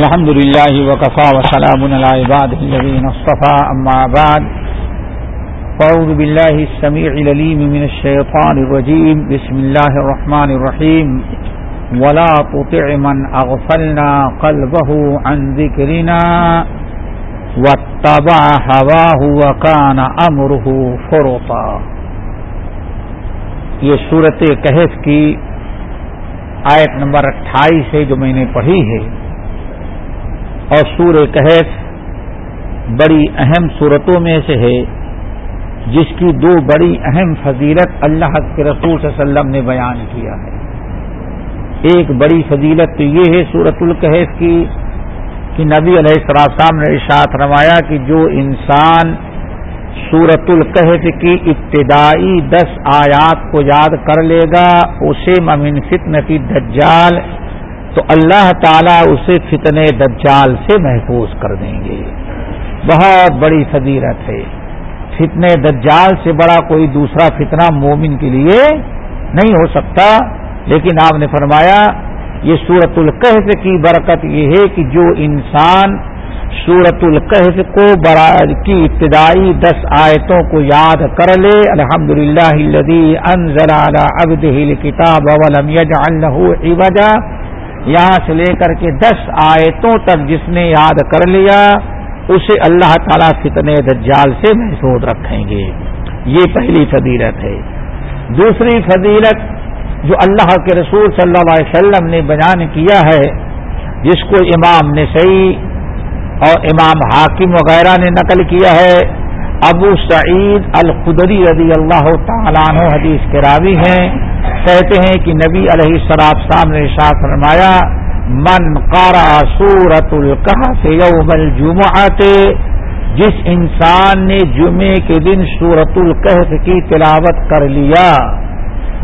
الحمد لله وكفى وسلام على عباده الذين اصطفى، أما بعد، فأعوذ بالله السميع العليم من الشيطان الرجيم، بسم الله الرحمن الرحيم، ولا تطع من أغفلنا قلبه عن ذكرنا، واتبع هواه وكان أمره فرطا. یہ صورت کہف کی آیت نمبر اٹھائیس ہے جو میں نے پڑھی ہے۔ اور سور کہف بڑی اہم صورتوں میں سے ہے، جس کی دو بڑی اہم فضیلت اللہ کے رسول صلی اللہ علیہ وسلم نے بیان کیا ہے۔ ایک بڑی فضیلت تو یہ ہے سورت القحف کی کہ نبی علیہ السلام نے ارشاد روایا کہ جو انسان سورت القحف کی ابتدائی دس آیات کو یاد کر لے گا، اسے ممن فتنتی دجال تو اللہ تعالیٰ اسے فتنے دجال سے محفوظ کر دیں گے۔ بہت بڑی فضیرت ہے۔ فتنے دجال سے بڑا کوئی دوسرا فتنہ مومن کے لیے نہیں ہو سکتا۔ لیکن آپ نے فرمایا، یہ سورت القحف کی برکت یہ ہے کہ جو انسان سورت القحف کو برائے کی ابتدائی دس آیتوں کو یاد کر لے الحمد للہ انزل على عبده الكتاب ولم يجعل له عوجا۔ یہاں سے لے کر کے دس آیتوں تک جس نے یاد کر لیا، اسے اللہ تعالیٰ فتنے دجال سے محفوظ رکھیں گے۔ یہ پہلی فضیلت ہے۔ دوسری فضیلت جو اللہ کے رسول صلی اللہ علیہ وسلم نے بیان کیا ہے، جس کو امام نے صحیح اور امام حاکم وغیرہ نے نقل کیا ہے، ابو سعید الخدری رضی اللہ تعالیٰ عنہ حدیث کے راوی ہیں۔ کہتے ہیں کہ نبی علیہ شراب صاحب نے شاہ فرمایا، من قارا سورت القح یوم الجمعات جس انسان نے جمعے کے دن سورت القحف کی تلاوت کر لیا،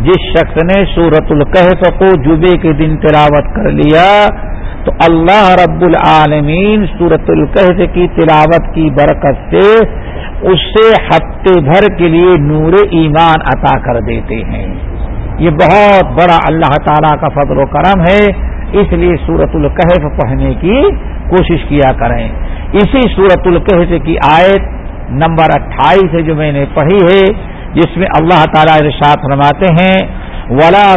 جس شخص نے سورت القحف کو جمعے کے دن تلاوت کر لیا، تو اللہ رب العالمین سورت القحف کی تلاوت کی برکت سے اس سے ہفتے بھر کے لیے نور ایمان عطا کر دیتے ہیں۔ یہ بہت بڑا اللہ تعالیٰ کا فضل و کرم ہے، اس لیے سورت القحف پڑھنے کی کوشش کیا کریں۔ اسی سورت القحف کی آیت نمبر اٹھائیس جو میں نے پڑھی ہے، جس میں اللہ تعالیٰ ارشاد فرماتے ہیں، ولا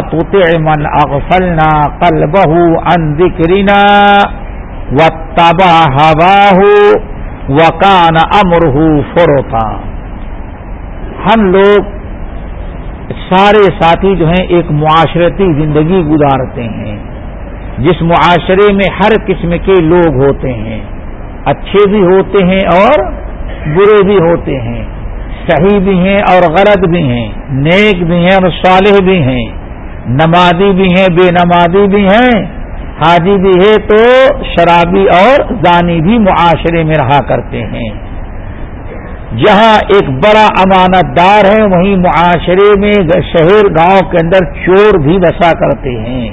من اغفلنا قلبه عن ذکرینا و تبا ہوا وکان امر فروتا ہم لوگ سارے ساتھی جو ہیں ایک معاشرتی زندگی گزارتے ہیں۔ جس معاشرے میں ہر قسم کے لوگ ہوتے ہیں۔ اچھے بھی ہوتے ہیں اور برے بھی ہوتے ہیں۔ صحیح بھی ہیں اور غلط بھی ہیں۔ نیک بھی ہیں اور صالح بھی ہیں۔ نمازی بھی ہیں، بے نمازی بھی ہیں۔ حاجی بھی ہے تو شرابی اور زانی بھی معاشرے میں رہا کرتے ہیں۔ جہاں ایک بڑا امانت دار ہے وہیں معاشرے میں شہر گاؤں کے اندر چور بھی بسا کرتے ہیں۔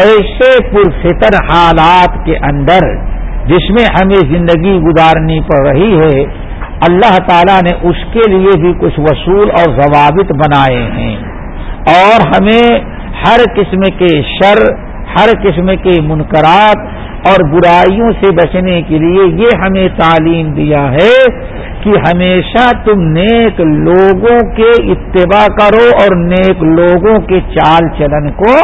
ایسے پرفتر حالات کے اندر جس میں ہمیں زندگی گزارنی پڑ رہی ہے، اللہ تعالیٰ نے اس کے لیے بھی کچھ وصول اور ضوابط بنائے ہیں۔ اور ہمیں ہر قسم کے شر، ہر قسم کے منکرات اور برائیوں سے بچنے کے لیے یہ ہمیں تعلیم دیا ہے کہ ہمیشہ تم نیک لوگوں کے اتباع کرو اور نیک لوگوں کے چال چلن کو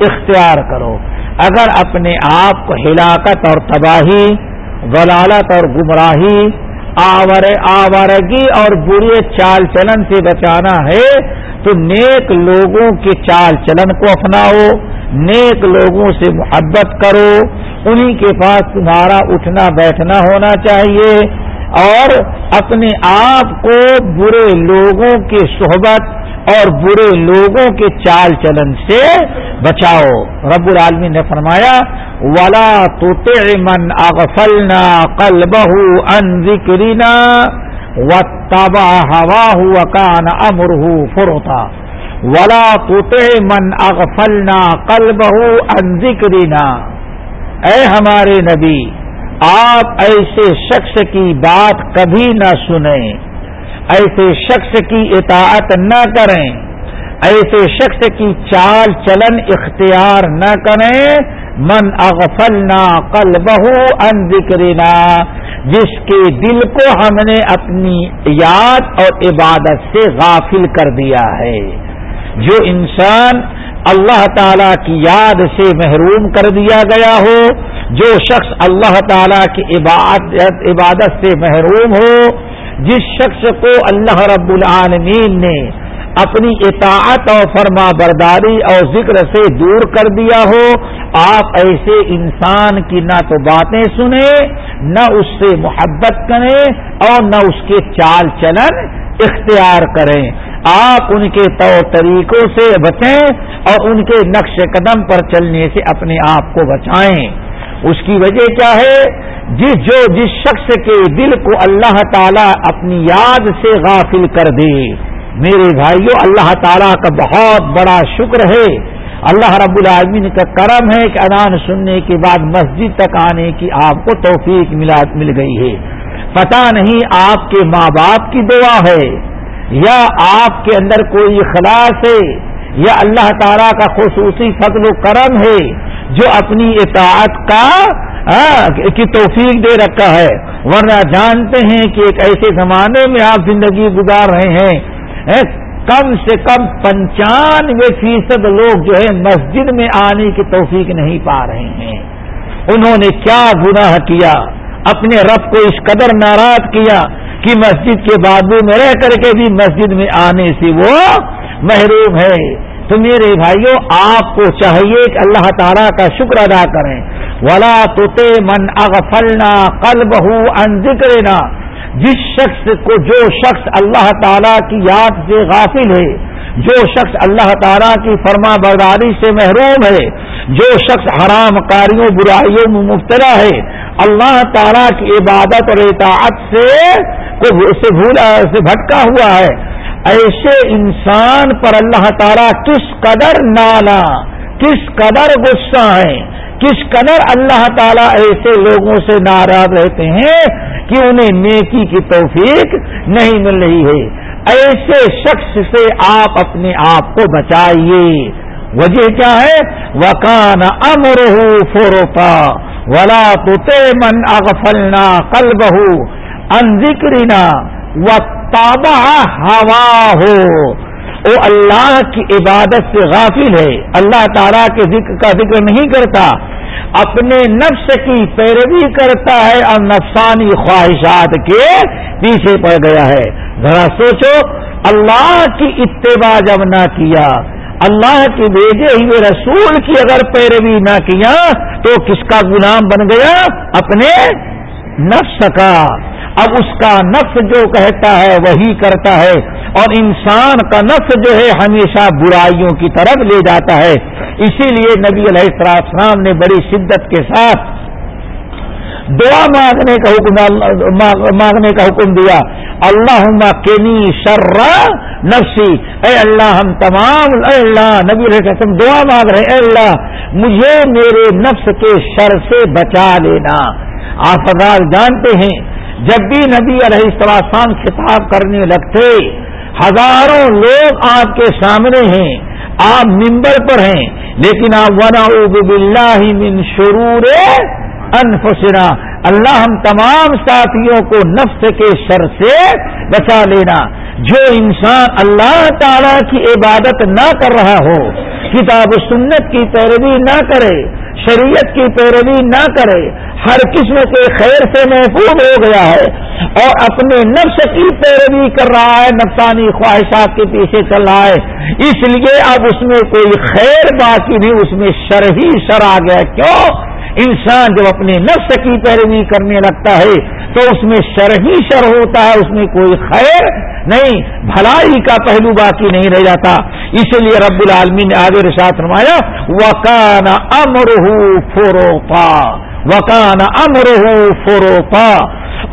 اختیار کرو۔ اگر اپنے آپ کو ہلاکت اور تباہی، غلالت اور گمراہی آور آوارگی اور برے چال چلن سے بچانا ہے تو نیک لوگوں کے چال چلن کو اپناؤ، نیک لوگوں سے محبت کرو، انہی کے پاس تمہارا اٹھنا بیٹھنا ہونا چاہیے اور اپنے آپ کو برے لوگوں کی صحبت اور برے لوگوں کے چال چلن سے بچاؤ۔ رب العالمین نے فرمایا، ولا تو من اغفلنا قلبه ان ذکرینا و تبا ہوا ہوا کان امرہ فروتا ولا تو من اغفلنا قلبه ان ذکرینا اے ہمارے نبی، آپ ایسے شخص کی بات کبھی نہ سنیں۔ ایسے شخص کی اطاعت نہ کریں۔ ایسے شخص کی چال چلن اختیار نہ کریں۔ من اغفلنا کل بہو ان ذکرنا، جس کے دل کو ہم نے اپنی یاد اور عبادت سے غافل کر دیا ہے۔ جو انسان اللہ تعالی کی یاد سے محروم کر دیا گیا ہو، جو شخص اللہ تعالی کی عبادت عبادت سے محروم ہو، جس شخص کو اللہ رب العالمین نے اپنی اطاعت اور فرما برداری اور ذکر سے دور کر دیا ہو۔ آپ ایسے انسان کی نہ تو باتیں سنیں، نہ اس سے محبت کریں اور نہ اس کے چال چلن اختیار کریں۔ آپ ان کے طور طریقوں سے بچیں اور ان کے نقش قدم پر چلنے سے اپنے آپ کو بچائیں۔ اس کی وجہ کیا ہے؟ جس جو جس شخص کے دل کو اللہ تعالی اپنی یاد سے غافل کر دے میرے بھائیوں اللہ تعالیٰ کا بہت بڑا شکر ہے۔ اللہ رب العالمین کا کرم ہے کہ اذان سننے کے بعد مسجد تک آنے کی آپ کو توفیق مل گئی ہے۔ پتا نہیں آپ کے ماں باپ کی دعا ہے یا آپ کے اندر کوئی اخلاص ہے یا اللہ تعالیٰ کا خصوصی فضل و کرم ہے جو اپنی اطاعت کا کی توفیق دے رکھا ہے۔ ورنہ جانتے ہیں کہ ایک ایسے زمانے میں آپ زندگی گزار رہے ہیں کم سے کم پنچانوے فیصد لوگ جو ہے مسجد میں آنے کی توفیق نہیں پا رہے ہیں۔ انہوں نے کیا گناہ کیا؟ اپنے رب کو اس قدر ناراض کیا کہ مسجد کے بابو میں رہ کر کے بھی مسجد میں آنے سے وہ محروم ہے۔ تو میرے بھائیوں آپ کو چاہیے کہ اللہ تعالیٰ کا شکر ادا کریں۔ ولا تو من اغفلنا کل بہو ذکرنا جس شخص کو جو شخص اللہ تعالیٰ کی یاد سے غافل ہے، جو شخص اللہ تعالیٰ کی فرما برداری سے محروم ہے، جو شخص حرام کاریوں، برائیوں میں مبتلا ہے، اللہ تعالیٰ کی عبادت اور اطاعت سے سے بھولا، سے بھٹکا ہوا ہے۔ ایسے انسان پر اللہ تعالیٰ کس قدر نالا، کس قدر غصہ ہے کس قدر اللہ تعالیٰ ایسے لوگوں سے ناراض رہتے ہیں کہ انہیں نیکی کی توفیق نہیں مل رہی ہے؟ ایسے شخص سے آپ اپنے آپ کو بچائیے۔ وجہ کیا ہے؟ وکان امر فوروپا ولا تو من اغفلنا کل بہو ان ذکرینا و تابا ہوا ہو وہ اللہ کی عبادت سے غافل ہے۔ اللہ تعالیٰ کے ذکر کا ذکر نہیں کرتا۔ اپنے نفس کی پیروی کرتا ہے اور نفسانی خواہشات کے پیچھے پڑ گیا ہے۔ ذرا سوچو، اللہ کی اتباع جب نہ کیا، اللہ کے بھیجے ہوئے رسول کی اگر پیروی نہ کیا تو کس کا غلام بن گیا؟ اپنے نفس کا۔ اب اس کا نفس جو کہتا ہے وہی کرتا ہے اور انسان کا نفس جو ہے ہمیشہ برائیوں کی طرف لے جاتا ہے۔ اسی لیے نبی علیہ السلام نے بڑی شدت کے ساتھ دعا مانگنے کا حکم مانگنے کا حکم دیا۔ اللہ کینی شر نفسی۔ اے اللہ، ہم تمام اے اللہ، نبی علیہ السلام دعا مانگ رہے اے اللہ، مجھے میرے نفس کے شر سے بچا لینا۔ آپ جانتے ہیں۔ جب بھی نبی علیہ السلام خطاب کرنے لگتے، ہزاروں لوگ آپ کے سامنے ہیں، آپ ممبر پر ہیں، لیکن آپ ونا بلّہ من شرور انفسنا۔ اللہ ہم تمام ساتھیوں کو نفس کے شر سے بچا لینا۔ جو انسان اللہ تعالی کی عبادت نہ کر رہا ہو، کتاب و سنت کی پیروی نہ کرے شریعت کی پیروی نہ کرے، ہر قسم کے خیر سے محفوظ ہو گیا ہے اور اپنے نفس کی پیروی کر رہا ہے، نفسانی خواہشات کے پیچھے چل رہا ہے۔ اس لیے اب اس میں کوئی خیر باقی نہیں اس میں شر ہی شر آ گیا کیوں؟ انسان جب اپنے نفس کی پیروی کرنے لگتا ہے تو اس میں شر ہی شر ہوتا ہے، اس میں کوئی خیر نہیں، بھلائی کا پہلو باقی نہیں رہ جاتا۔ اس لیے رب العالمین نے آگے رشاط فرمایا وکان امر فروپا وکان امر فروپا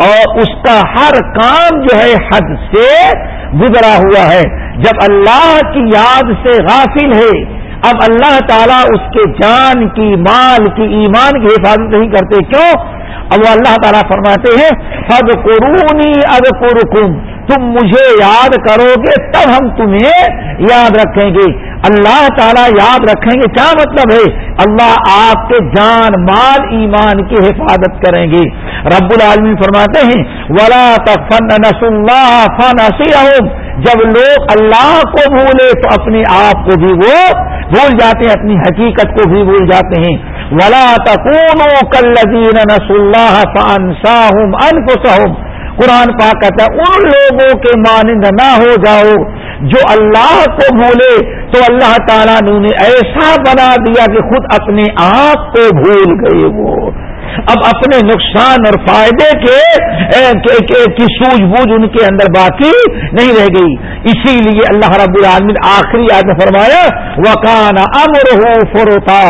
اور اس کا ہر کام جو ہے حد سے گزرا ہوا ہے۔ جب اللہ کی یاد سے غافل ہے اب اللہ تعالیٰ اس کے جان کی، مال کی، ایمان کی حفاظت نہیں کرتے، کیوں؟ اب وہ اللہ تعالیٰ فرماتے ہیں فد قرونی اب قرکم تم مجھے یاد کرو گے، تب ہم تمہیں یاد رکھیں گے۔ اللہ تعالیٰ یاد رکھیں گے۔ کیا مطلب ہے؟ اللہ آپ کے جان، مال، ایمان کی حفاظت کریں گے۔ رب العالمین فرماتے ہیں، ولا تفن نس اللہ فن جب لوگ اللہ کو بھولے تو اپنے آپ کو بھی وہ بھول جاتے ہیں، اپنی حقیقت کو بھی بھول جاتے ہیں۔ ولا تکون کلین نس اللہ فن ساہم ان قرآن پاک کہتا ہے، ان لوگوں کے مانند نہ ہو جاؤ جو اللہ کو بھولے۔ تو اللہ تعالیٰ نے انہیں ایسا بنا دیا کہ خود اپنے آپ کو بھول گئے وہ۔ اب اپنے نقصان اور فائدے کے کی سوجھ بوجھ ان کے اندر باقی نہیں رہ گئی۔ اسی لیے اللہ رب العالمین آخری یاد میں فرمایا وکان امر ہو فروتا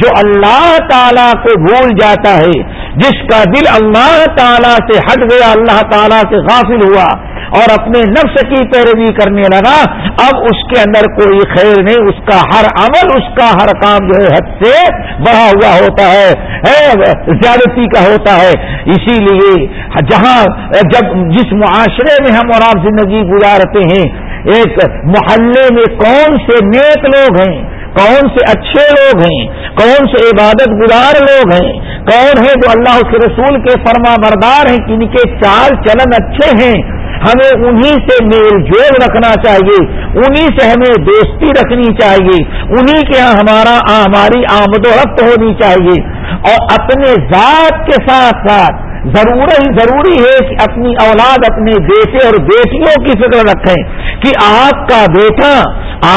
جو اللہ تعالیٰ کو بھول جاتا ہے، جس کا دل اللہ تعالیٰ سے ہٹ گیا، اللہ تعالیٰ سے غافل ہوا اور اپنے نفس کی پیروی کرنے لگا۔ اب اس کے اندر کوئی خیر نہیں، اس کا ہر عمل، اس کا ہر کام جو ہے حد سے بڑھا ہوا ہوتا ہے زیادتی کا ہوتا ہے۔ اسی لیے جہاں جب جس معاشرے میں ہم اور آپ زندگی گزارتے ہیں، ایک محلے میں کون سے نیک لوگ ہیں، کون سے اچھے لوگ ہیں، کون سے عبادت گزار لوگ ہیں، کون ہے جو اللہ کے رسول کے فرما بردار ہیں ان کے چال چلن اچھے ہیں۔ ہمیں انہی سے میل جول رکھنا چاہیے، انہی سے ہمیں دوستی رکھنی چاہیے، انہی کے یہاں ہمارا ہماری آمد و رفت ہونی چاہیے۔ اور اپنے ذات کے ساتھ ساتھ ضروری ضروری ہے کہ اپنی اولاد اپنے بیٹے اور بیٹیوں کی فکر رکھیں کہ آپ کا بیٹا،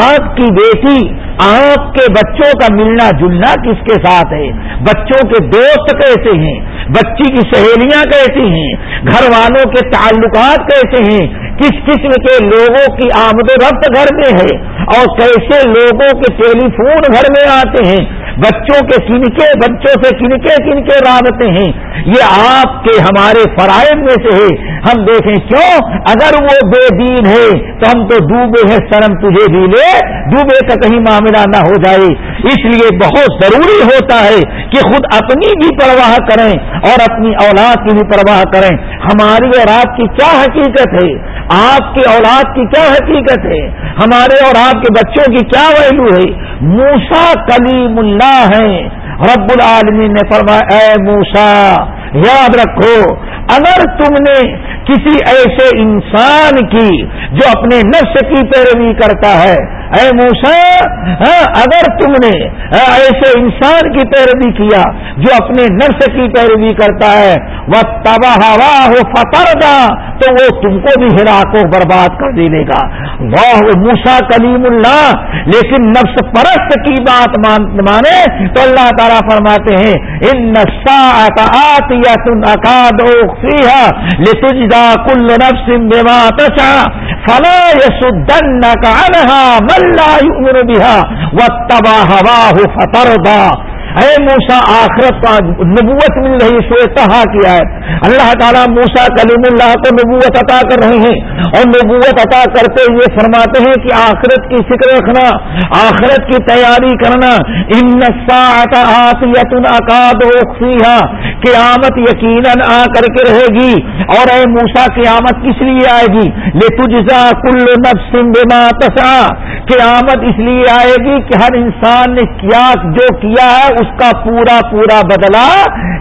آپ کی بیٹی، آپ کے بچوں کا ملنا جلنا کس کے ساتھ ہے؟ بچوں کے دوست کیسے ہیں؟ بچی کی سہیلیاں کیسی ہیں؟ گھر والوں کے تعلقات کیسے ہیں؟ کس قسم کے لوگوں کی آمد و رفت گھر میں ہے؟ اور کیسے لوگوں کے ٹیلی فون گھر میں آتے ہیں؟ بچوں کے کنکے بچوں سے کنکے کنکے رابطے ہیں۔ یہ آپ کے ہمارے فرائض میں سے ہے۔ ہم دیکھیں کیوں؟ اگر وہ بے دین ہے تو ہم تو ڈوبے ہیں شرم تجھے بھی لے۔ ڈوبے کا کہیں معاملہ نہ ہو جائے۔ اس لیے بہت ضروری ہوتا ہے کہ خود اپنی بھی پرواہ کریں اور اپنی اولاد کی بھی پرواہ کریں۔ ہماری اور آپ کی کیا حقیقت ہے؟ آپ کی اولاد کی کیا حقیقت ہے؟ ہمارے اور آپ کے بچوں کی کیا ویلو ہے؟ موسا کلیم اللہ ہے۔ رب العالمین نے فرمایا، اے موسا یاد رکھو، اگر تم نے کسی ایسے انسان کی جو اپنے نفس کی پیروی کرتا ہے اے موسا ہاں، اگر تم نے ہاں، ایسے انسان کی پیروی کیا جو اپنے نفس کی پیروی کرتا ہے وہ تباہ ہوا ہو فتر تو وہ تم کو بھی ہرا کو برباد کر دے گا۔ واہ موسا کلیم اللہ، لیکن نفس پرست کی بات مانے تو اللہ تعالیٰ فرماتے ہیں ان آت یا تم اکاد لتجدا کل نفس بما تشا فلا یسدن کا ملا یؤمن بها واتبع هواه فترضى. اے موسا آخرت کا نبوت مل رہی سو کہا کیا ہے۔ اللہ تعالیٰ موسا کلیم اللہ کو نبوت عطا کر رہے ہیں۔ اور نبوت عطا کرتے ہوئے فرماتے ہیں کہ آخرت کی فکر رکھنا، آخرت کی تیاری کرنا۔ ان یتن اکاد قیامت یقیناً آ کر کے رہے گی۔ اور اے موسا قیامت کس لیے آئے گی؟ لے تجزا کل نفس بما تسا قیامت اس لیے آئے گی کہ ہر انسان نے کیا، جو کیا ہے، اس کا پورا پورا بدلا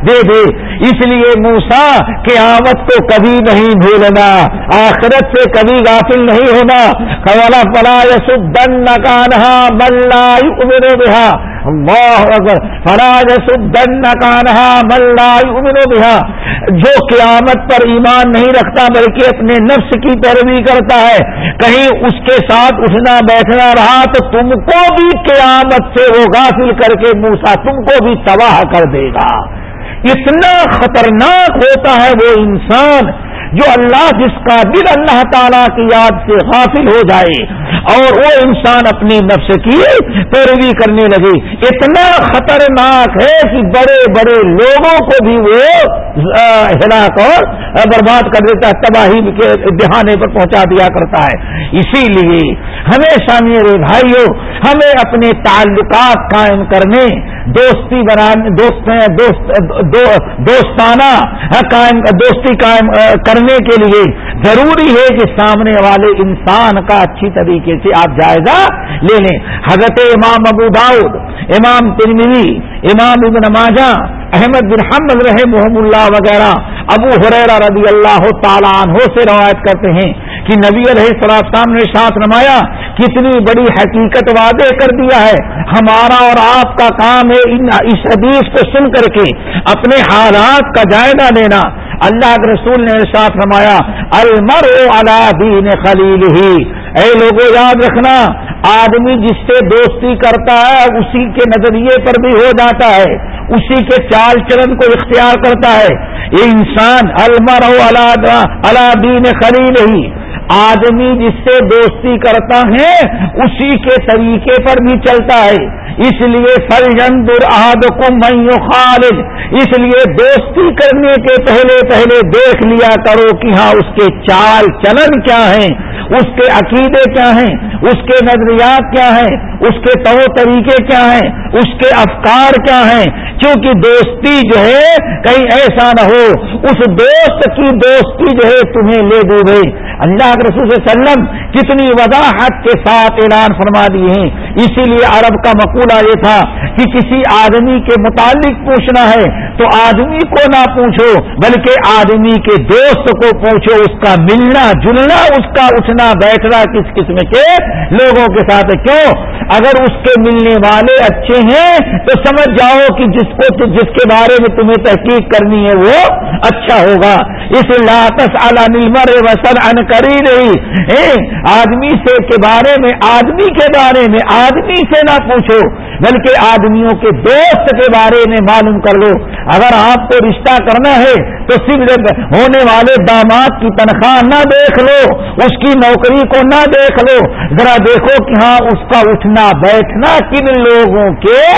دے دے۔ اس لیے موسا قیامت کو کبھی نہیں بھولنا، آخرت سے کبھی غافل نہیں ہونا۔ کوالا پلا یس دن کانہا ملا امر اللہ اکبر فراج سدن کانہا ملا بہا جو قیامت پر ایمان نہیں رکھتا، بلکہ اپنے نفس کی پیروی کرتا ہے، کہیں اس کے ساتھ اٹھنا، بیٹھنا رہا، تو تم کو بھی قیامت سے وہ غافل کر کے موسا تم کو بھی تباہ کر دے گا۔ اتنا خطرناک ہوتا ہے وہ انسان جو اللہ جس کا دل اللہ تعالیٰ کی یاد سے غافل ہو جائے اور وہ انسان اپنی نفس کی پیروی کرنے لگے۔ اتنا خطرناک ہے کہ بڑے بڑے لوگوں کو بھی وہ ہلاک اور برباد کر دیتا ہے تباہی کے دہانے پر پہنچا دیا کرتا ہے۔ اسی لیے ہمیشہ میرے بھائیوں ہمیں اپنے تعلقات قائم کرنے، دوستی بنانے، دوست دوست دوستانہ ہاں، قائم، دوستی قائم کرنے کے لیے ضروری ہے کہ سامنے والے انسان کا اچھی طریقے سے آپ جائزہ لے لیں۔ حضرت امام ابو داؤد، امام ترمیری امام ابن ماجہ، احمد بن حمد رہے محمد اللہ وغیرہ، ابو حریرہ رضی اللہ تعالیٰ عنہ سے روایت کرتے ہیں کہ نبی علیہ السلام نے ساتھ نمایا کتنی بڑی حقیقت واضح کر دیا ہے۔ ہمارا اور آپ کا کام ہے اس حدیث کو سن کر کے اپنے حالات کا جائزہ لینا۔ اللہ کے رسول نے ساتھ نمایا المر علا دین خلیل ہی اے لوگوں یاد رکھنا، آدمی جس سے دوستی کرتا ہے، اسی کے نظریے پر بھی ہو جاتا ہے، اسی کے چال چلن کو اختیار کرتا ہے۔ یہ انسان المر اللہ دین خلیل ہی آدمی جس سے دوستی کرتا ہے، اسی کے طریقے پر بھی چلتا ہے۔ اس لیے فلجندر آد کو خالد اس لیے دوستی کرنے کے پہلے پہلے دیکھ لیا کرو کہ ہاں اس کے چال چلن کیا ہیں، اس کے عقیدے کیا ہیں، اس کے نظریات کیا ہیں، اس کے تو طریقے کیا ہیں، اس کے افکار کیا ہیں۔ کیونکہ دوستی جو ہے کہیں ایسا نہ ہو، اس دوست کی دوستی جو ہے تمہیں لے ڈوبے اللہ کے رسول صلی اللہ علیہ وسلم کتنی وضاحت کے ساتھ اعلان فرما دیے ہیں۔ اسی لیے عرب کا معاملہ یہ تھا کہ کسی آدمی کے متعلق پوچھنا ہے تو آدمی کو نہ پوچھو، بلکہ آدمی کے دوست کو پوچھو، اس کا ملنا جلنا، اس کا اٹھنا بیٹھنا کس قسم کے لوگوں کے ساتھ کیوں؟ اگر اس کے ملنے والے اچھے ہیں، تو سمجھ جاؤ کہ جس کو جس کے بارے میں تمہیں تحقیق کرنی ہے، وہ اچھا ہوگا۔ اس لاتس مر وسن ان کری نہیں آدمی سے کے بارے میں، آدمی کے بارے میں، آدمی سے نہ پوچھو، بلکہ آدمی آدمیوں کے دوست کے بارے میں معلوم کر لو۔ اگر آپ کو رشتہ کرنا ہے تو صرف ہونے والے داماد کی تنخواہ نہ دیکھ لو، اس کی نوکری کو نہ دیکھ لو۔ ذرا دیکھو کہ ہاں اس کا اٹھنا، بیٹھنا کن لوگوں کے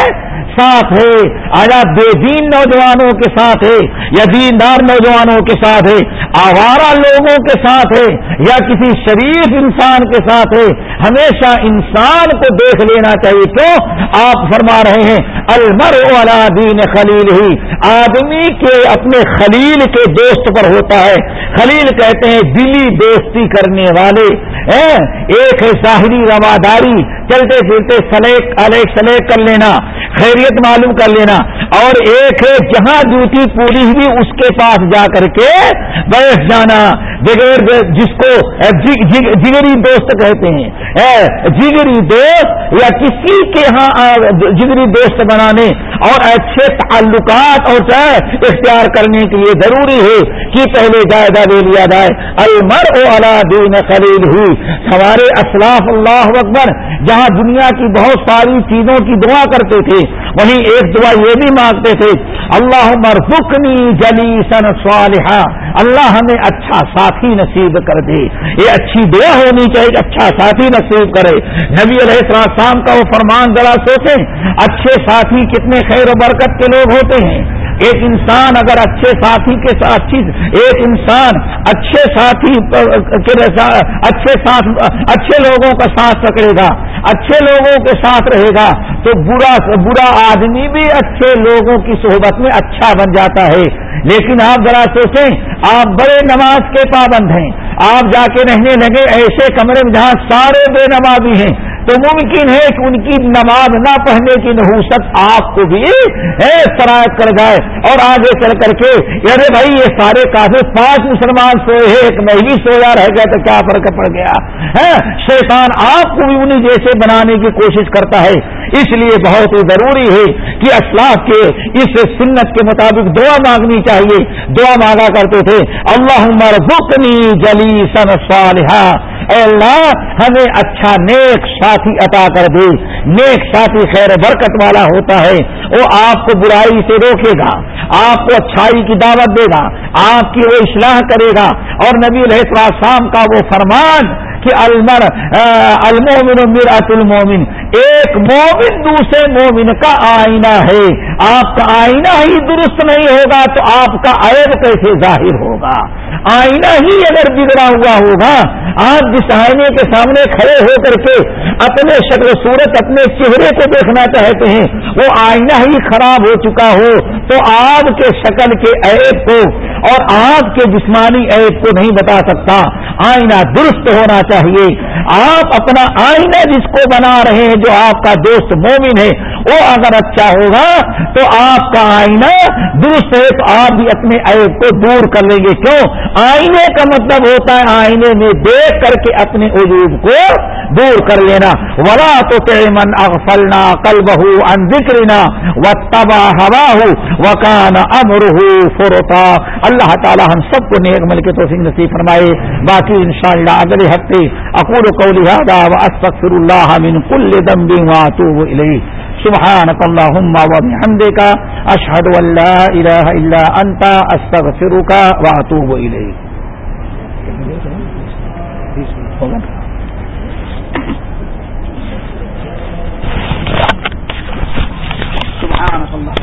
ساتھ ہے؟ آیا بے دین نوجوانوں کے ساتھ ہے؟ یا دیندار نوجوانوں کے ساتھ ہے؟ آوارہ لوگوں کے ساتھ ہے؟ یا کسی شریف انسان کے ساتھ ہے؟ ہمیشہ انسان کو دیکھ لینا چاہیے۔ کیوں؟ آپ فرما رہے ہیں المر والا دین خلیل ہی آدمی کے اپنے خلیل کے دوست پر ہوتا ہے۔ خلیل کہتے ہیں، دلی دوستی کرنے والے۔ ایک ہے ظاہری رواداری۔ چلتے پھرتے سلیک الیک سلیک کر لینا۔ خیریت معلوم کر لینا۔ اور ایک ہے، جہاں ڈیوٹی پوری ہوئی، اس کے پاس جا کر کے بیٹھ جانا۔ بغیر جس کو جی، جی، جگری دوست کہتے ہیں۔ جگری دوست یا کسی کے ہاں جگری دوست بنانے اور اچھے تعلقات اور اختیار کرنے کے لیے ضروری ہے کہ پہلے جائزہ دے لیا جائے۔ المر او اللہ دین خلیل ہوئی ہمارے اسلاف، اللہ اکبر، جہاں دنیا کی بہت ساری چیزوں کی دعا کرتے تھے، وہیں ایک دعا یہ بھی مانگتے تھے اللہ مرفکنی جلی سن صالحہ اللہ ہمیں اچھا ساتھی نصیب کر دے یہ اچھی دعا ہونی چاہیے کہ اچھا ساتھی نصیب کرے۔ نبی علیہ السلام کا وہ فرمان ذرا سوچیں، اچھے ساتھی کتنے خیر و برکت کے لوگ ہوتے ہیں۔ ایک انسان اگر اچھے ساتھی کے ساتھ ایک انسان اچھے ساتھی اچھے ساتھ اچھے لوگوں کا ساتھ پکڑے گا، اچھے لوگوں کے ساتھ رہے گا، تو برا برا آدمی بھی اچھے لوگوں کی صحبت میں اچھا بن جاتا ہے۔ لیکن آپ ذرا سوچیں، آپ بڑے نماز کے پابند ہیں۔ آپ جا کے رہنے لگے، ایسے کمرے میں جہاں سارے بے نمازی ہیں۔ تو ممکن ہے کہ ان کی نماز نہ پڑھنے کی نحوست آپ کو بھی شرائط کر جائے اور آگے چل کر کے ارے بھائی، یہ سارے کافی پانچ مسلمان سوئے ہیں، ایک مہینے سویا رہ گیا تو کیا فرق پڑ گیا؟ ہاں، شیطان آپ کو بھی انہیں جیسے بنانے کی کوشش کرتا ہے۔ اس لیے بہت ہی ضروری ہے کہ اسلاف کے، اس سنت کے مطابق دعا مانگنی چاہیے۔ دعا مانگا کرتے تھے اللہ عمر بکنی جلی سن صالحہ اے اللہ ہمیں اچھا نیک ساتھی عطا کر دے۔ نیک ساتھی خیر برکت والا ہوتا ہے۔ وہ آپ کو برائی سے روکے گا، آپ کو اچھائی کی دعوت دے گا، آپ کی وہ اصلاح کرے گا۔ اور نبی علیہ السلام کا وہ فرمان کہ المر المومن میرات المومن ایک مومن دوسرے مومن کا آئینہ ہے۔ آپ کا آئینہ ہی درست نہیں ہوگا تو آپ کا عیب کیسے ظاہر ہوگا؟ آئینہ ہی اگر بگڑا ہوا ہوگا آپ جس آئینے کے سامنے کھڑے ہو کر کے اپنے شکل صورت، اپنے چہرے کو دیکھنا چاہتے ہیں، وہ آئینہ ہی خراب ہو چکا ہو، تو آپ کے شکل کے عیب کو اور آپ کے جسمانی عیب کو نہیں بتا سکتا۔ آئینہ درست ہونا چاہیے۔ آپ اپنا آئینہ جس کو بنا رہے ہیں، جو آپ کا دوست مومن ہے، وہ اگر اچھا ہوگا تو آپ کا آئینہ درست ہے، تو آپ بھی اپنے عیب کو دور کر لیں گے۔ کیوں؟ آئینے کا مطلب ہوتا ہے آئینے میں دیکھ کر کے اپنے عجوب کو دور کر لینا۔ ولا تو من اغفلنا کل بہو ان ذکرنا و تبا ہوا ہو وکان امر فروتا اللہ تعالی ہم سب کو نیک مل کے تو نصیب فرمائے۔ باقی انشاءاللہ اگلے ہفتے اقول قولی هذا واستغفر الله من كل ذنب واتوب اليه سبحانك اللهم وبحمدك اشهد ان لا اله الا انت استغفرك واتوب اليك سبحانك اللهم.